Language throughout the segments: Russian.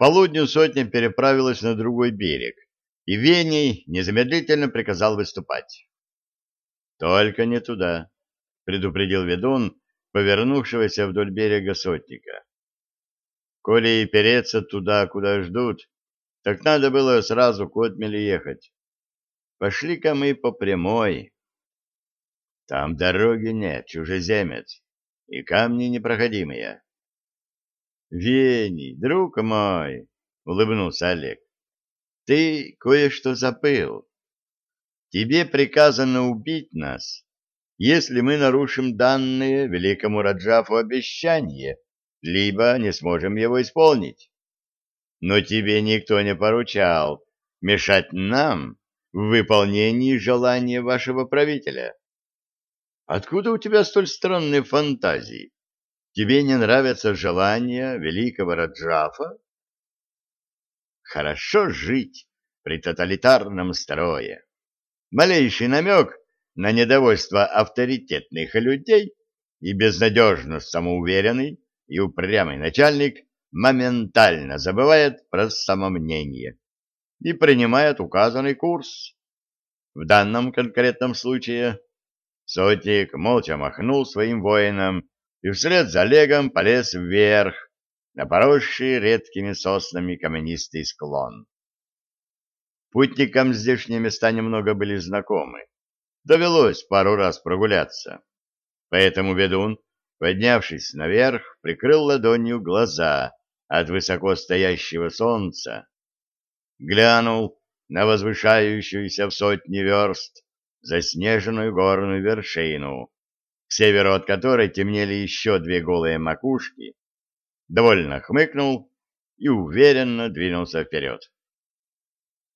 полудню сотня переправилась на другой берег, и Вений незамедлительно приказал выступать. «Только не туда», — предупредил ведун, повернувшегося вдоль берега сотника. «Коли и переться туда, куда ждут, так надо было сразу к отмели ехать. Пошли-ка мы по прямой. Там дороги нет, чужеземец, и камни непроходимые. Вений, друг мой, — улыбнулся Олег, — ты кое-что забыл. Тебе приказано убить нас, если мы нарушим данные великому Раджафу обещание, либо не сможем его исполнить. Но тебе никто не поручал мешать нам в выполнении желания вашего правителя. Откуда у тебя столь странные фантазии? Тебе не нравятся желания великого Раджафа? Хорошо жить при тоталитарном строе. Малейший намек на недовольство авторитетных людей и безнадежно самоуверенный и упрямый начальник моментально забывает про самомнение и принимает указанный курс. В данном конкретном случае Сотник молча махнул своим воинам и вслед за Олегом полез вверх, на поросший редкими соснами каменистый склон. Путникам здешние места немного были знакомы. Довелось пару раз прогуляться. Поэтому ведун, поднявшись наверх, прикрыл ладонью глаза от высоко стоящего солнца, глянул на возвышающуюся в сотни верст заснеженную горную вершину, к северу от которой темнели еще две голые макушки, довольно хмыкнул и уверенно двинулся вперед.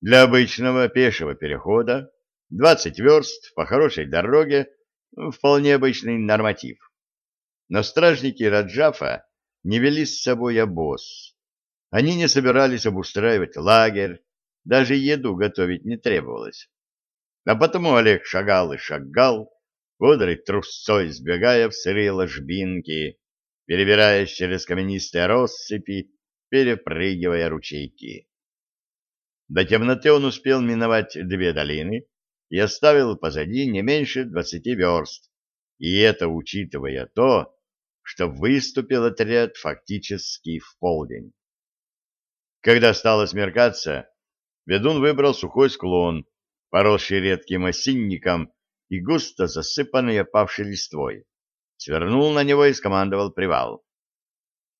Для обычного пешего перехода 20 верст по хорошей дороге вполне обычный норматив. Но стражники Раджафа не вели с собой обоз. Они не собирались обустраивать лагерь, даже еду готовить не требовалось. А потому Олег шагал и шагал, бодрой трусцой сбегая в сырые ложбинки, перебираясь через каменистые россыпи, перепрыгивая ручейки. До темноты он успел миновать две долины и оставил позади не меньше двадцати верст, и это учитывая то, что выступил отряд фактически в полдень. Когда стало смеркаться, ведун выбрал сухой склон, поросший редким осинником и густо засыпанный опавшей листвой. Свернул на него и скомандовал привал.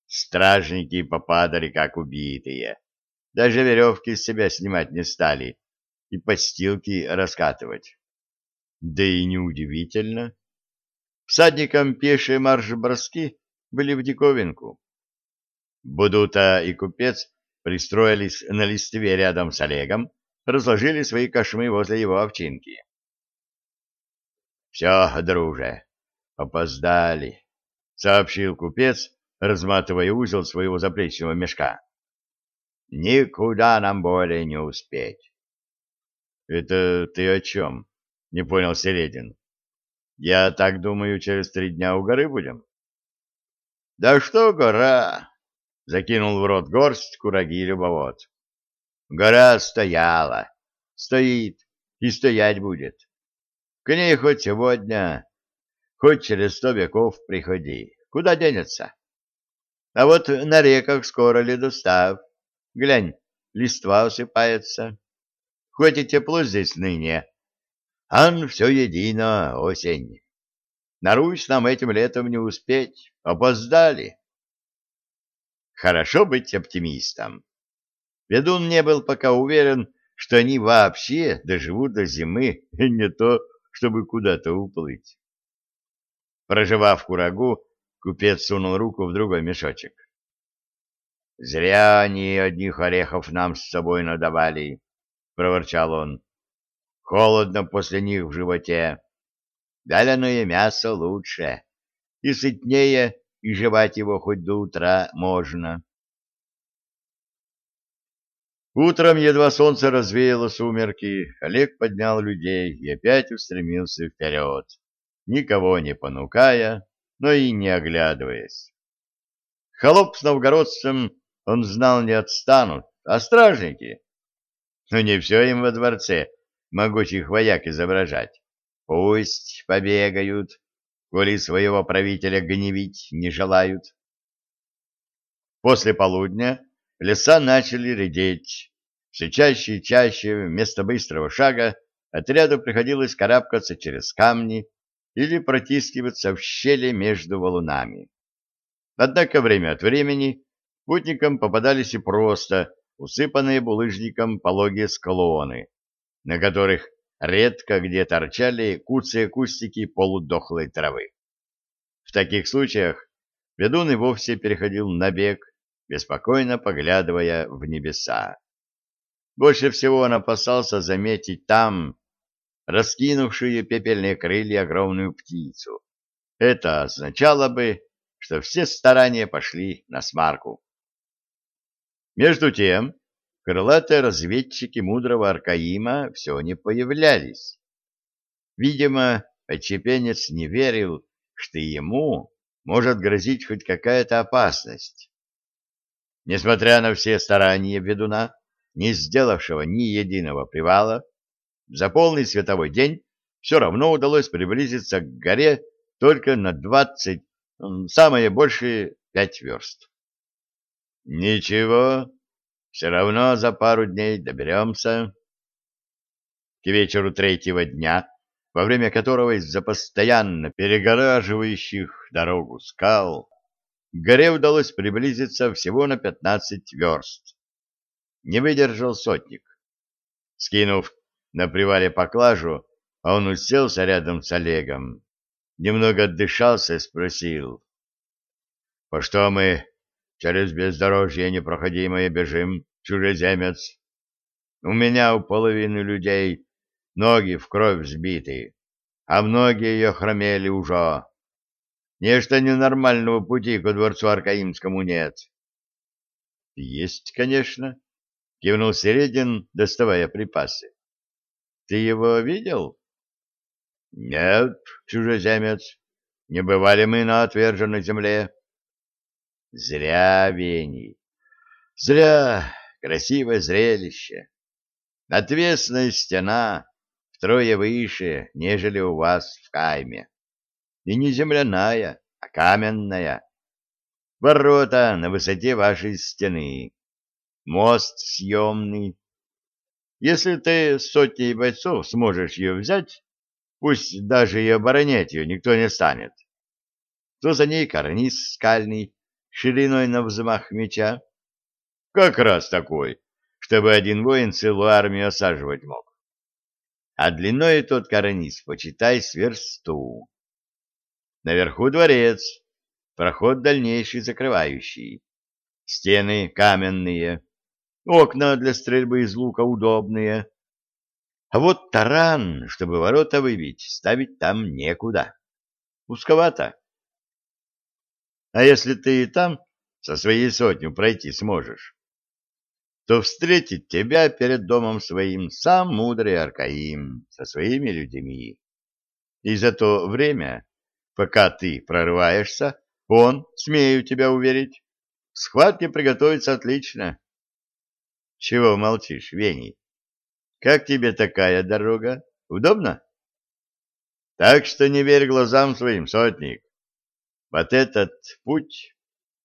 Стражники попадали, как убитые. Даже веревки из себя снимать не стали и подстилки раскатывать. Да и неудивительно. Всадникам пешие марш-броски были в диковинку. Будута и купец пристроились на листве рядом с Олегом, разложили свои кошмы возле его овчинки. — Все, друже, опоздали, — сообщил купец, разматывая узел своего заплечного мешка. — Никуда нам более не успеть. — Это ты о чем? — не понял Середин. — Я так думаю, через три дня у горы будем. — Да что гора! — закинул в рот горсть кураги любовод. Гора стояла, стоит и стоять будет. К ней хоть сегодня, хоть через сто веков приходи. Куда денется? А вот на реках скоро ли достав. Глянь, листва усыпается. Хоть и тепло здесь ныне, ан все едино осень. На Русь нам этим летом не успеть, опоздали. Хорошо быть оптимистом. Ведун не был пока уверен, что они вообще доживут до зимы, не то, чтобы куда-то уплыть. Проживав курагу, купец сунул руку в другой мешочек. — Зря они одних орехов нам с собой надавали, — проворчал он. — Холодно после них в животе. Вяленое мясо лучше, и сытнее, и жевать его хоть до утра можно. Утром, едва солнце развеяло сумерки, Олег поднял людей и опять устремился вперед, никого не понукая, но и не оглядываясь. Холоп с новгородцем он знал, не отстанут, а стражники. Но не все им во дворце могучих вояк изображать. Пусть побегают, коли своего правителя гневить не желают. После полудня леса начали редеть. Все чаще и чаще вместо быстрого шага отряду приходилось карабкаться через камни или протискиваться в щели между валунами. Однако время от времени путникам попадались и просто усыпанные булыжником пологие склоны, на которых редко где торчали куцые кустики полудохлой травы. В таких случаях ведун и вовсе переходил на бег, беспокойно поглядывая в небеса. Больше всего он опасался заметить там раскинувшую пепельные крылья огромную птицу. Это означало бы, что все старания пошли на смарку. Между тем, крылатые разведчики мудрого Аркаима все не появлялись. Видимо, отчепенец не верил, что ему может грозить хоть какая-то опасность. Несмотря на все старания ведуна, не сделавшего ни единого привала, за полный световой день все равно удалось приблизиться к горе только на двадцать, самое большее пять верст. Ничего, все равно за пару дней доберемся. К вечеру третьего дня, во время которого из-за постоянно перегораживающих дорогу скал, горе удалось приблизиться всего на пятнадцать верст. Не выдержал сотник. Скинув на привале поклажу, он уселся рядом с Олегом, немного отдышался и спросил. — По что мы Через бездорожье непроходимое бежим, чужеземец. У меня у половины людей ноги в кровь сбиты, а многие ее хромели уже. Нечто ненормального пути ко дворцу Аркаимскому нет. — Есть, конечно, — кивнул Середин, доставая припасы. — Ты его видел? — Нет, чужеземец, не бывали мы на отверженной земле. Зря, Вений, зря красивое зрелище. Отвесная стена втрое выше, нежели у вас в Кайме. И не земляная, а каменная. Ворота на высоте вашей стены. Мост съемный. Если ты сотней бойцов сможешь ее взять, пусть даже и оборонять ее никто не станет, то за ней карниз скальный, шириной на взмах меча. Как раз такой, чтобы один воин целую армию осаживать мог. А длиной тот карниз, почитай, с версту. Наверху дворец, проход дальнейший закрывающий. Стены каменные, окна для стрельбы из лука удобные. А вот таран, чтобы ворота выбить, ставить там некуда. Узковато. А если ты и там со своей сотню пройти сможешь, то встретит тебя перед домом своим сам мудрый Аркаим со своими людьми. И за то время, пока ты прорываешься, он, смею тебя уверить, в схватке приготовится отлично. Чего молчишь, Вений? Как тебе такая дорога? Удобно? Так что не верь глазам своим, сотник. Вот этот путь,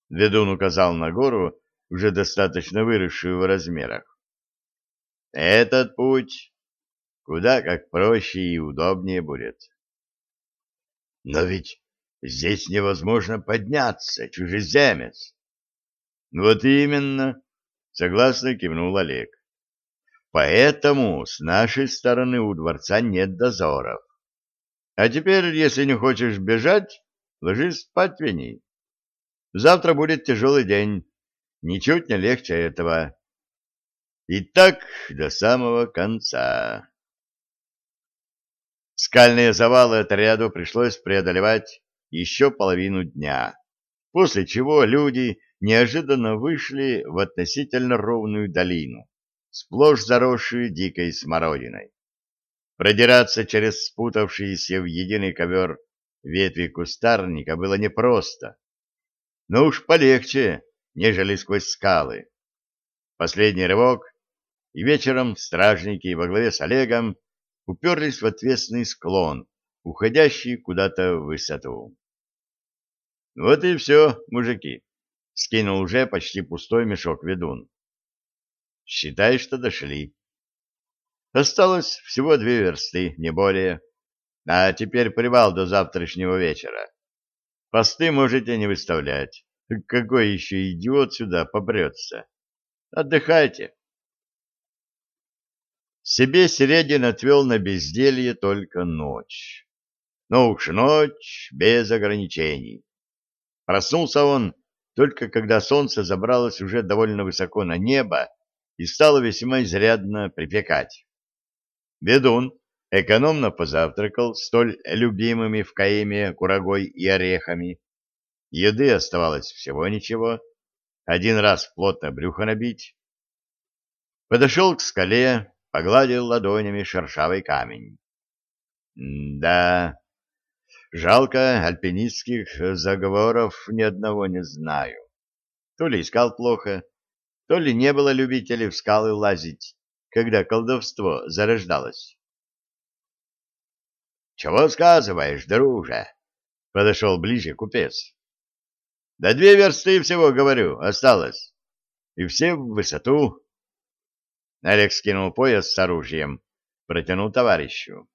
ведун указал на гору, уже достаточно выросшую в размерах. Этот путь куда как проще и удобнее будет. Но ведь здесь невозможно подняться, чужеземец. Вот именно, согласно кивнул Олег. Поэтому с нашей стороны у дворца нет дозоров. А теперь, если не хочешь бежать, Ложись спать, Вени. Завтра будет тяжелый день, ничуть не легче этого. И так до самого конца. Скальные завалы отряду пришлось преодолевать еще половину дня, после чего люди неожиданно вышли в относительно ровную долину, сплошь заросшую дикой смородиной. Продираться через спутавшиеся в единый ковер ветви кустарника было непросто. Но уж полегче, нежели сквозь скалы. Последний рывок, и вечером стражники во главе с Олегом уперлись в отвесный склон, уходящий куда-то в высоту. — Вот и все, мужики, — скинул уже почти пустой мешок ведун. — Считай, что дошли. Осталось всего две версты, не более. А теперь привал до завтрашнего вечера. Посты можете не выставлять. Какой еще идиот сюда попрется? Отдыхайте. Себе Середин отвел на безделье только ночь. Но уж ночь без ограничений. Проснулся он только когда солнце забралось уже довольно высоко на небо и стало весьма изрядно припекать. Ведун экономно позавтракал столь любимыми в Каиме курагой и орехами. Еды оставалось всего ничего. Один раз плотно брюхо набить. Подошел к скале, погладил ладонями шершавый камень. да, жалко, альпинистских заговоров ни одного не знаю. То ли искал плохо, то ли не было любителей в скалы лазить, когда колдовство зарождалось. — Чего сказываешь, друже? — подошел ближе купец. — Да две версты всего, говорю, осталось. И все в высоту. Олег скинул пояс с оружием, протянул товарищу.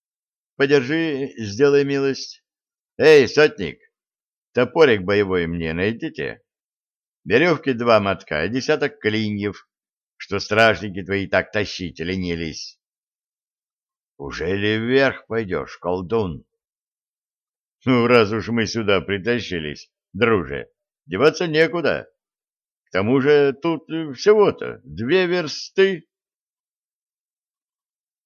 — Подержи, сделай милость. Эй, сотник, топорик боевой мне найдите. Веревки два мотка, десяток клиньев, что стражники твои так тащить ленились. — Уже ли вверх пойдешь, колдун? — Ну, раз уж мы сюда притащились, друже, деваться некуда. К тому же тут всего-то две версты.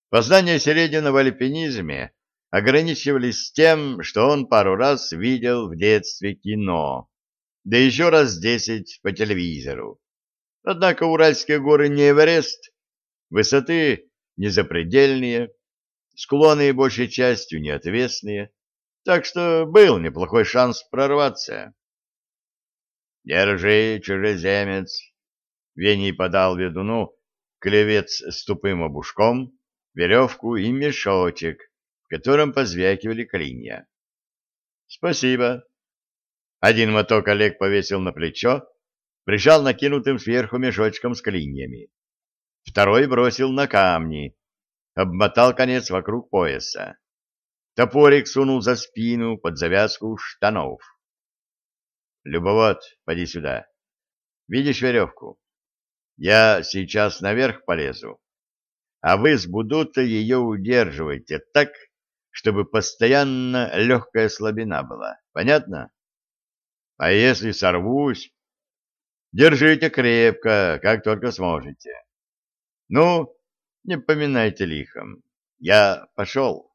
Познания Середина в альпинизме ограничивались тем, что он пару раз видел в детстве кино, да еще раз десять по телевизору. Однако Уральские горы не Эверест, высоты незапредельные, склоны большей частью неотвесные, так что был неплохой шанс прорваться. «Держи, чужеземец!» Вений подал ведуну клевец с тупым обушком, веревку и мешочек, в котором позвякивали клинья. «Спасибо». Один моток Олег повесил на плечо, прижал накинутым сверху мешочком с клиньями. Второй бросил на камни, обмотал конец вокруг пояса. Топорик сунул за спину под завязку штанов. «Любовод, поди сюда. Видишь веревку? Я сейчас наверх полезу, а вы с Будута ее удерживайте так, чтобы постоянно легкая слабина была. Понятно? А если сорвусь, Держите крепко, как только сможете. Ну, не поминайте лихом. Я пошел.